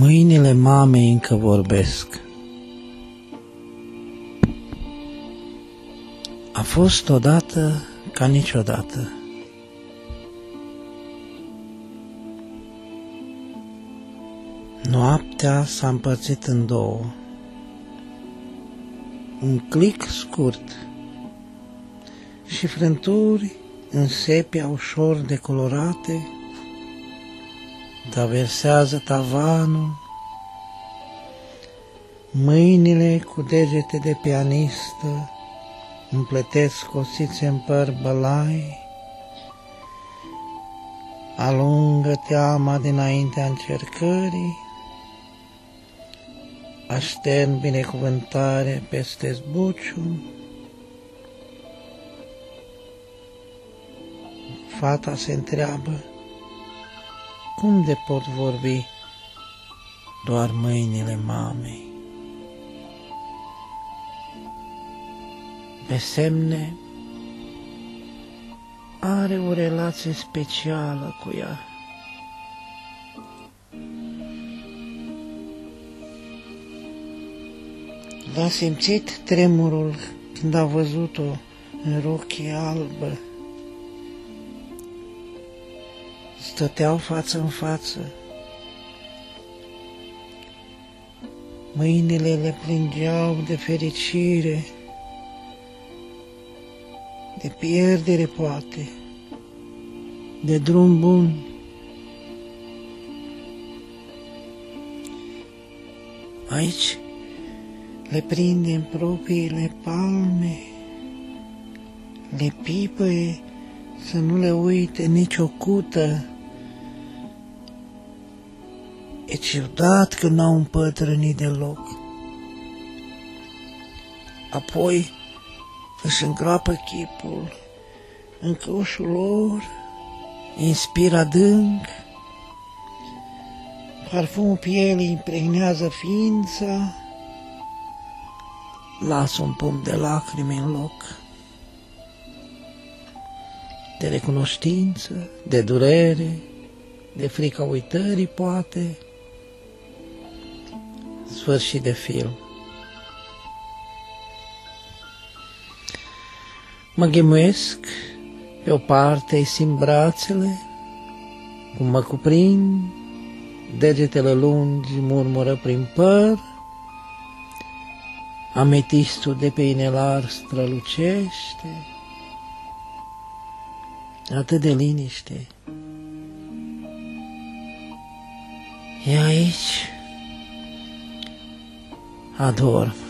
Mâinile mamei încă vorbesc. A fost odată ca niciodată. Noaptea s-a împărțit în două. Un clic scurt și frânturi în sepia ușor decolorate traversează tavanul, mâinile cu degete de pianistă împletesc cosițe în păr bălai, alungă teama dinaintea încercării, aștern binecuvântare peste zbuciu, fata se întreabă, cum de pot vorbi doar mâinile mamei? Pe semne are o relație specială cu ea. L-a simțit tremurul când a văzut-o în rochie albă stăteau față în față. Mâinile le plângeau de fericire, de pierdere poate, de drum bun. Aici le prinde în propriile palme, le pipăie să nu le uite nicio cută, E ciudat că n-au împătrânit deloc. Apoi își îngroapă chipul în căușul lor, inspiră adânc, parfumul pielii impregnează ființa, lasă un pom de lacrimi în loc, de recunoștință, de durere, de frica uitării, poate, sfârșit de film. Mă ghemuiesc, pe o parte îi simt brațele, cum mă cuprind, degetele lungi murmură prin păr, ametistul de pe inelar strălucește, atât de liniște. E aici, adoro.